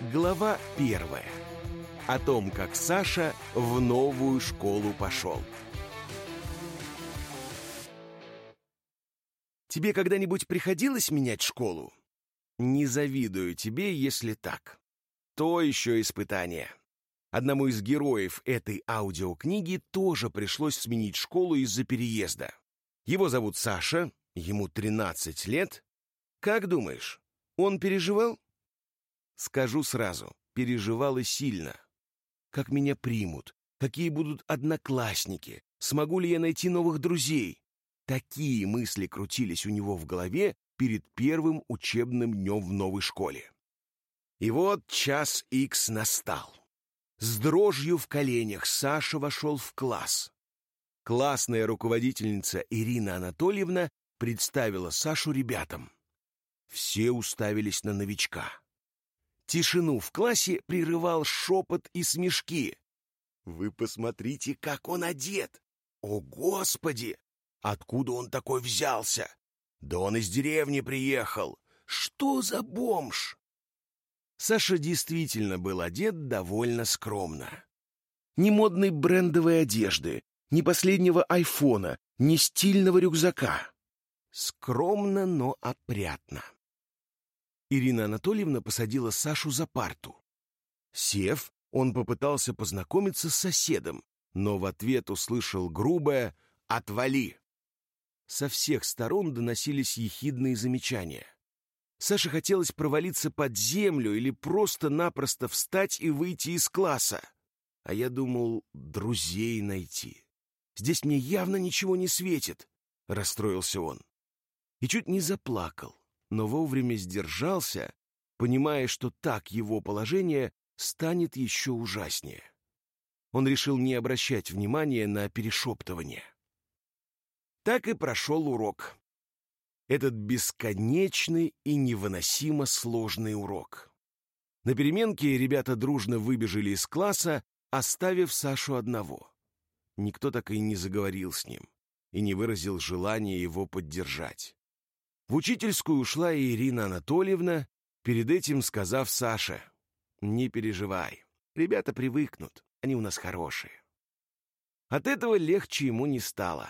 Глава первая. О том, как Саша в новую школу пошел. Тебе когда-нибудь приходилось менять школу? Не завидую тебе, если так. То еще испытание. Одному из героев этой аудиокниги тоже пришлось сменить школу из-за переезда. Его зовут Саша, ему 13 лет. Как думаешь, он переживал? Скажу сразу, переживал и сильно. Как меня примут? Какие будут одноклассники? Смогу ли я найти новых друзей? Такие мысли крутились у него в голове перед первым учебным днем в новой школе. И вот час икс настал. С дрожью в коленях Саша вошел в класс. Классная руководительница Ирина Анатольевна представила Сашу ребятам. Все уставились на новичка. Тишину в классе прерывал шепот и смешки. «Вы посмотрите, как он одет! О, Господи! Откуда он такой взялся? Да он из деревни приехал! Что за бомж?» Саша действительно был одет довольно скромно. Ни модной брендовой одежды, ни последнего айфона, ни стильного рюкзака. Скромно, но опрятно. Ирина Анатольевна посадила Сашу за парту. Сев, он попытался познакомиться с соседом, но в ответ услышал грубое «Отвали!». Со всех сторон доносились ехидные замечания. Саше хотелось провалиться под землю или просто-напросто встать и выйти из класса. А я думал, друзей найти. Здесь мне явно ничего не светит, — расстроился он. И чуть не заплакал но вовремя сдержался, понимая, что так его положение станет еще ужаснее. Он решил не обращать внимания на перешептывание. Так и прошел урок. Этот бесконечный и невыносимо сложный урок. На переменке ребята дружно выбежали из класса, оставив Сашу одного. Никто так и не заговорил с ним и не выразил желания его поддержать. В учительскую ушла и Ирина Анатольевна, перед этим сказав Саше, «Не переживай, ребята привыкнут, они у нас хорошие». От этого легче ему не стало.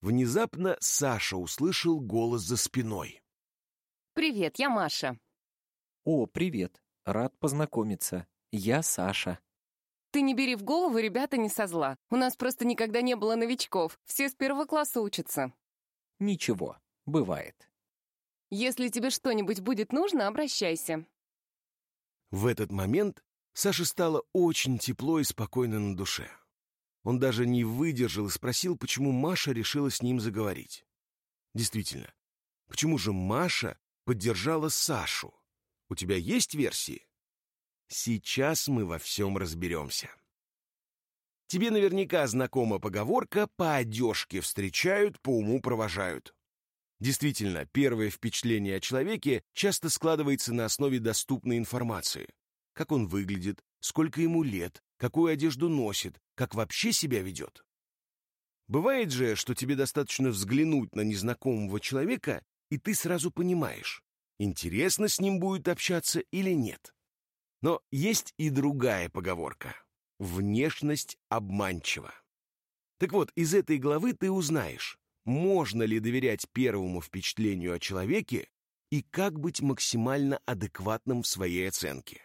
Внезапно Саша услышал голос за спиной. «Привет, я Маша». «О, привет. Рад познакомиться. Я Саша». «Ты не бери в голову, ребята не со зла. У нас просто никогда не было новичков. Все с первого класса учатся». «Ничего, Бывает. Если тебе что-нибудь будет нужно, обращайся. В этот момент Саше стало очень тепло и спокойно на душе. Он даже не выдержал и спросил, почему Маша решила с ним заговорить. Действительно, почему же Маша поддержала Сашу? У тебя есть версии? Сейчас мы во всем разберемся. Тебе наверняка знакома поговорка «по одежке встречают, по уму провожают». Действительно, первое впечатление о человеке часто складывается на основе доступной информации. Как он выглядит, сколько ему лет, какую одежду носит, как вообще себя ведет. Бывает же, что тебе достаточно взглянуть на незнакомого человека, и ты сразу понимаешь, интересно с ним будет общаться или нет. Но есть и другая поговорка. Внешность обманчива. Так вот, из этой главы ты узнаешь, можно ли доверять первому впечатлению о человеке и как быть максимально адекватным в своей оценке.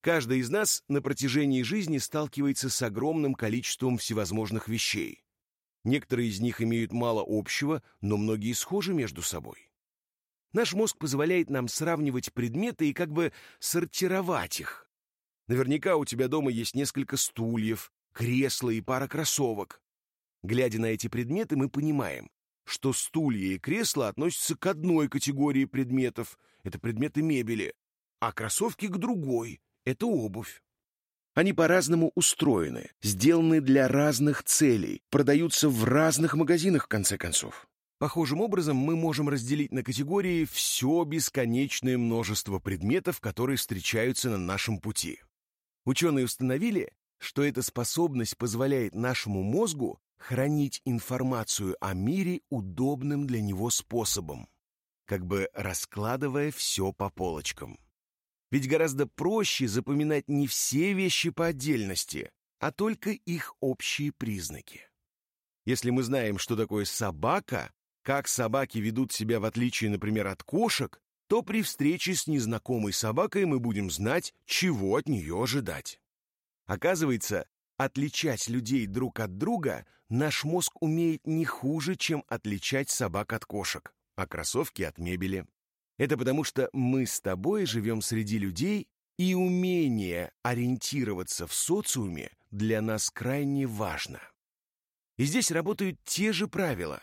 Каждый из нас на протяжении жизни сталкивается с огромным количеством всевозможных вещей. Некоторые из них имеют мало общего, но многие схожи между собой. Наш мозг позволяет нам сравнивать предметы и как бы сортировать их. Наверняка у тебя дома есть несколько стульев, кресла и пара кроссовок. Глядя на эти предметы, мы понимаем, что стулья и кресла относятся к одной категории предметов, это предметы мебели, а кроссовки к другой, это обувь. Они по-разному устроены, сделаны для разных целей, продаются в разных магазинах, в конце концов. Похожим образом мы можем разделить на категории все бесконечное множество предметов, которые встречаются на нашем пути. Ученые установили, что эта способность позволяет нашему мозгу хранить информацию о мире удобным для него способом, как бы раскладывая все по полочкам. Ведь гораздо проще запоминать не все вещи по отдельности, а только их общие признаки. Если мы знаем, что такое собака, как собаки ведут себя в отличие, например, от кошек, то при встрече с незнакомой собакой мы будем знать, чего от нее ожидать. Оказывается, отличать людей друг от друга наш мозг умеет не хуже, чем отличать собак от кошек, а кроссовки от мебели. Это потому, что мы с тобой живем среди людей, и умение ориентироваться в социуме для нас крайне важно. И здесь работают те же правила.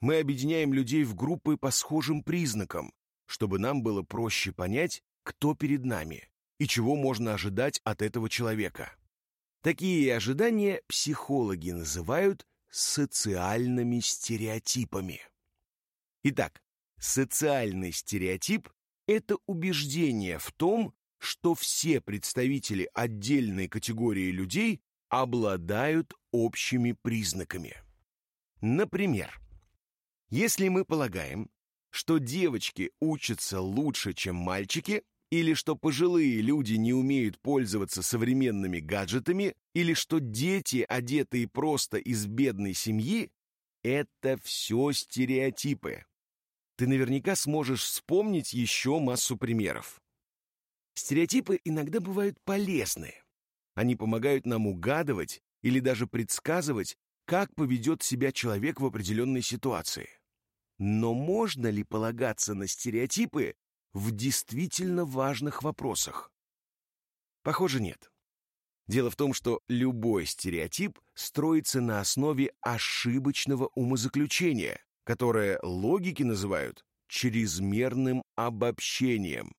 Мы объединяем людей в группы по схожим признакам, чтобы нам было проще понять, кто перед нами и чего можно ожидать от этого человека. Такие ожидания психологи называют социальными стереотипами. Итак, социальный стереотип – это убеждение в том, что все представители отдельной категории людей обладают общими признаками. Например, если мы полагаем, что девочки учатся лучше, чем мальчики, или что пожилые люди не умеют пользоваться современными гаджетами, или что дети, одетые просто из бедной семьи, это все стереотипы. Ты наверняка сможешь вспомнить еще массу примеров. Стереотипы иногда бывают полезны. Они помогают нам угадывать или даже предсказывать, как поведет себя человек в определенной ситуации. Но можно ли полагаться на стереотипы в действительно важных вопросах? Похоже, нет. Дело в том, что любой стереотип строится на основе ошибочного умозаключения, которое логики называют чрезмерным обобщением.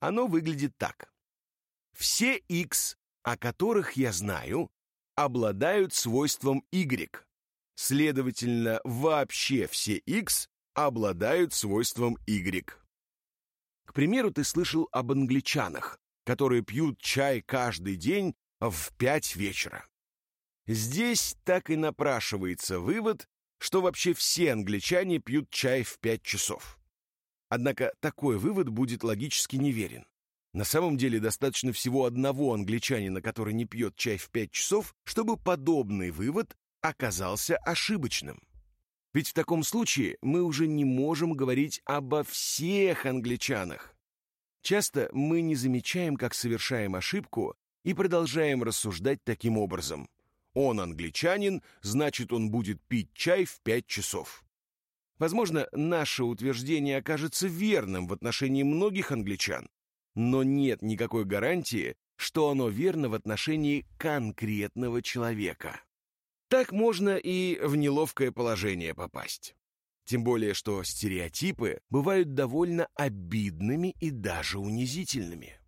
Оно выглядит так. Все x, о которых я знаю, обладают свойством y. Следовательно, вообще все x обладают свойством y. К примеру, ты слышал об англичанах, которые пьют чай каждый день в пять вечера. Здесь так и напрашивается вывод, что вообще все англичане пьют чай в пять часов. Однако такой вывод будет логически неверен. На самом деле достаточно всего одного англичанина, который не пьет чай в пять часов, чтобы подобный вывод оказался ошибочным. Ведь в таком случае мы уже не можем говорить обо всех англичанах. Часто мы не замечаем, как совершаем ошибку, и продолжаем рассуждать таким образом. Он англичанин, значит, он будет пить чай в пять часов. Возможно, наше утверждение окажется верным в отношении многих англичан, но нет никакой гарантии, что оно верно в отношении конкретного человека. Так можно и в неловкое положение попасть. Тем более, что стереотипы бывают довольно обидными и даже унизительными.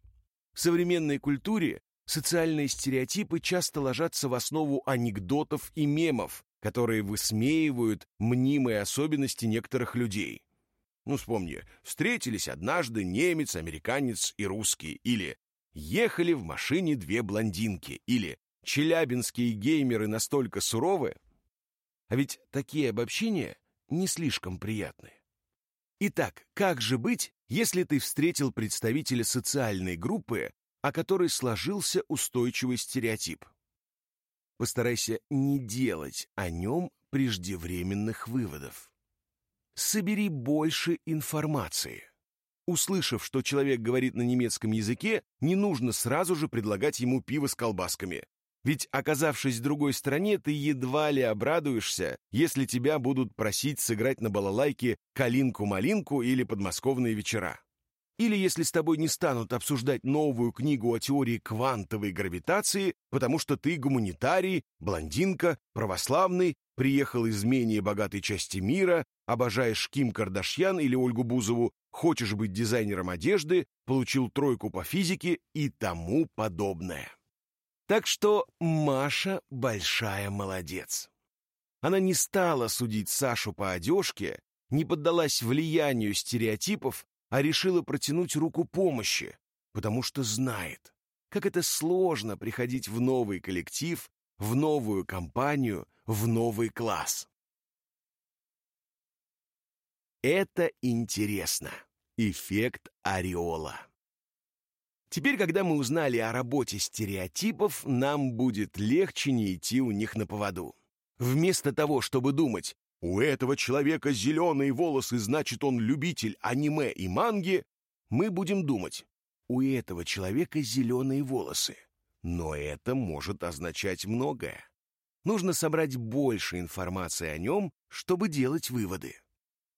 В современной культуре социальные стереотипы часто ложатся в основу анекдотов и мемов, которые высмеивают мнимые особенности некоторых людей. Ну, вспомни, встретились однажды немец, американец и русский, или ехали в машине две блондинки, или челябинские геймеры настолько суровы. А ведь такие обобщения не слишком приятны. Итак, как же быть, если ты встретил представителя социальной группы, о которой сложился устойчивый стереотип? Постарайся не делать о нем преждевременных выводов. Собери больше информации. Услышав, что человек говорит на немецком языке, не нужно сразу же предлагать ему пиво с колбасками. Ведь, оказавшись в другой стране, ты едва ли обрадуешься, если тебя будут просить сыграть на балалайке «Калинку-малинку» или «Подмосковные вечера». Или если с тобой не станут обсуждать новую книгу о теории квантовой гравитации, потому что ты гуманитарий, блондинка, православный, приехал из менее богатой части мира, обожаешь Ким Кардашьян или Ольгу Бузову, хочешь быть дизайнером одежды, получил тройку по физике и тому подобное. Так что Маша большая молодец. Она не стала судить Сашу по одежке, не поддалась влиянию стереотипов, а решила протянуть руку помощи, потому что знает, как это сложно приходить в новый коллектив, в новую компанию, в новый класс. Это интересно. Эффект ореола. Теперь, когда мы узнали о работе стереотипов, нам будет легче не идти у них на поводу. Вместо того, чтобы думать, у этого человека зеленые волосы, значит, он любитель аниме и манги, мы будем думать, у этого человека зеленые волосы. Но это может означать многое. Нужно собрать больше информации о нем, чтобы делать выводы.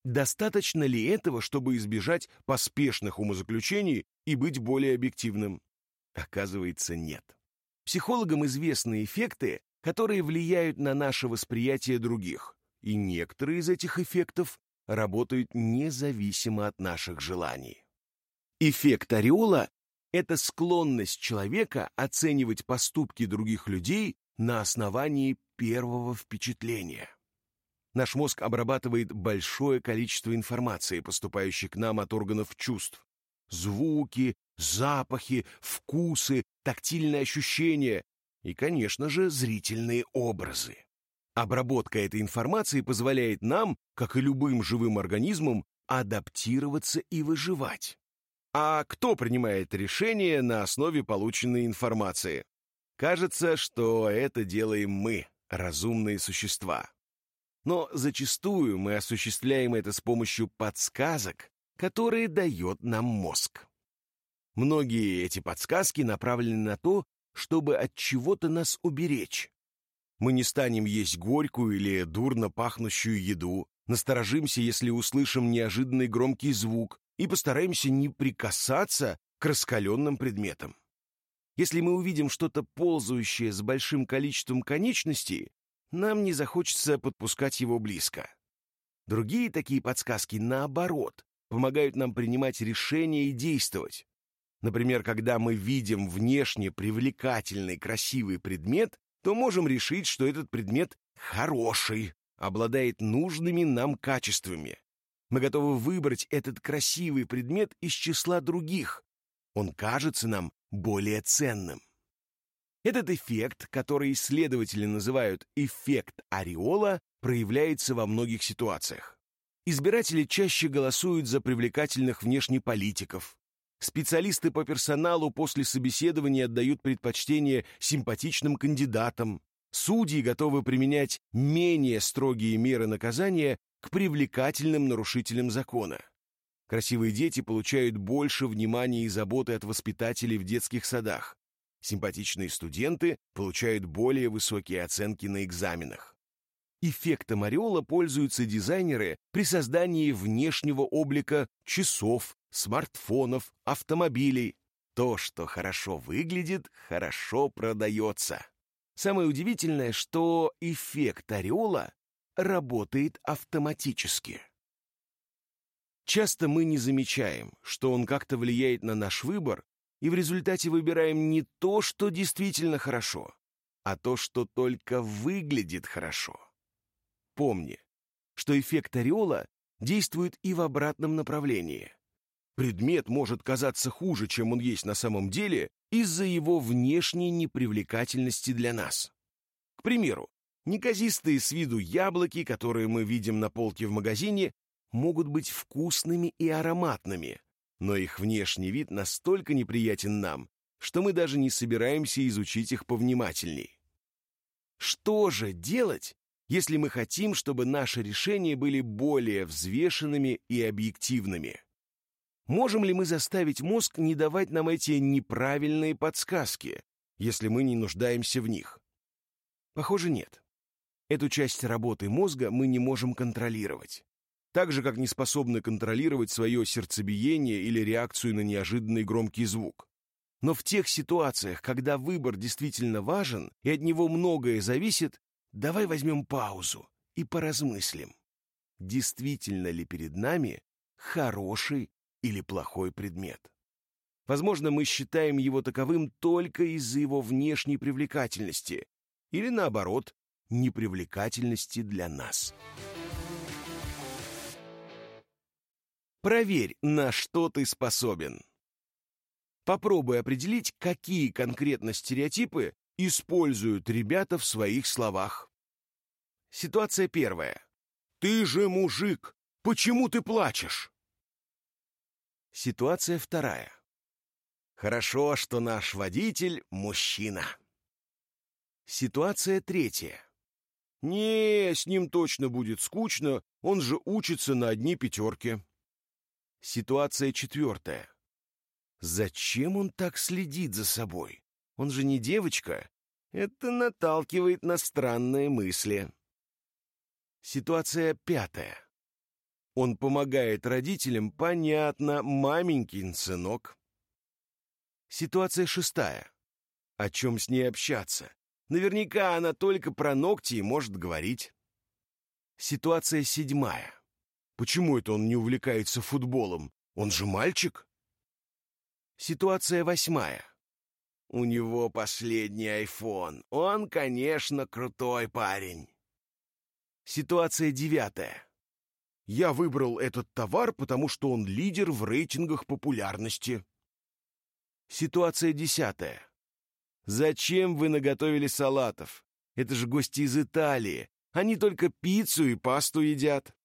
Достаточно ли этого, чтобы избежать поспешных умозаключений и быть более объективным? Оказывается, нет. Психологам известны эффекты, которые влияют на наше восприятие других, и некоторые из этих эффектов работают независимо от наших желаний. Эффект ореола — это склонность человека оценивать поступки других людей на основании первого впечатления. Наш мозг обрабатывает большое количество информации, поступающей к нам от органов чувств. Звуки, запахи, вкусы, тактильные ощущения и, конечно же, зрительные образы. Обработка этой информации позволяет нам, как и любым живым организмам, адаптироваться и выживать. А кто принимает решения на основе полученной информации? Кажется, что это делаем мы, разумные существа. Но зачастую мы осуществляем это с помощью подсказок, которые дает нам мозг. Многие эти подсказки направлены на то, чтобы от чего-то нас уберечь. Мы не станем есть горькую или дурно пахнущую еду, насторожимся, если услышим неожиданный громкий звук, и постараемся не прикасаться к раскаленным предметам. Если мы увидим что-то ползающее с большим количеством конечностей, нам не захочется подпускать его близко. Другие такие подсказки, наоборот, помогают нам принимать решения и действовать. Например, когда мы видим внешне привлекательный красивый предмет, то можем решить, что этот предмет хороший, обладает нужными нам качествами. Мы готовы выбрать этот красивый предмет из числа других. Он кажется нам более ценным. Этот эффект, который исследователи называют эффект ореола, проявляется во многих ситуациях. Избиратели чаще голосуют за привлекательных внешних политиков. Специалисты по персоналу после собеседования отдают предпочтение симпатичным кандидатам. Судьи готовы применять менее строгие меры наказания к привлекательным нарушителям закона. Красивые дети получают больше внимания и заботы от воспитателей в детских садах. Симпатичные студенты получают более высокие оценки на экзаменах. Эффектом ореола пользуются дизайнеры при создании внешнего облика часов, смартфонов, автомобилей. То, что хорошо выглядит, хорошо продается. Самое удивительное, что эффект ореола работает автоматически. Часто мы не замечаем, что он как-то влияет на наш выбор и в результате выбираем не то, что действительно хорошо, а то, что только выглядит хорошо. Помни, что эффект ореола действует и в обратном направлении. Предмет может казаться хуже, чем он есть на самом деле, из-за его внешней непривлекательности для нас. К примеру, неказистые с виду яблоки, которые мы видим на полке в магазине, могут быть вкусными и ароматными, но их внешний вид настолько неприятен нам, что мы даже не собираемся изучить их повнимательней. Что же делать, если мы хотим, чтобы наши решения были более взвешенными и объективными? Можем ли мы заставить мозг не давать нам эти неправильные подсказки, если мы не нуждаемся в них? Похоже, нет. Эту часть работы мозга мы не можем контролировать так же, как не способны контролировать свое сердцебиение или реакцию на неожиданный громкий звук. Но в тех ситуациях, когда выбор действительно важен и от него многое зависит, давай возьмем паузу и поразмыслим, действительно ли перед нами хороший или плохой предмет. Возможно, мы считаем его таковым только из-за его внешней привлекательности или, наоборот, непривлекательности для нас. Проверь, на что ты способен. Попробуй определить, какие конкретно стереотипы используют ребята в своих словах. Ситуация первая. «Ты же мужик! Почему ты плачешь?» Ситуация вторая. Хорошо, что наш водитель — мужчина. Ситуация третья. Не, с ним точно будет скучно, он же учится на одни пятерки. Ситуация четвертая. Зачем он так следит за собой? Он же не девочка. Это наталкивает на странные мысли. Ситуация пятая. Он помогает родителям, понятно, маменькин сынок. Ситуация шестая. О чем с ней общаться? Наверняка она только про ногти и может говорить. Ситуация седьмая. Почему это он не увлекается футболом? Он же мальчик. Ситуация восьмая. У него последний айфон. Он, конечно, крутой парень. Ситуация девятая. Я выбрал этот товар, потому что он лидер в рейтингах популярности. Ситуация десятая. Зачем вы наготовили салатов? Это же гости из Италии. Они только пиццу и пасту едят.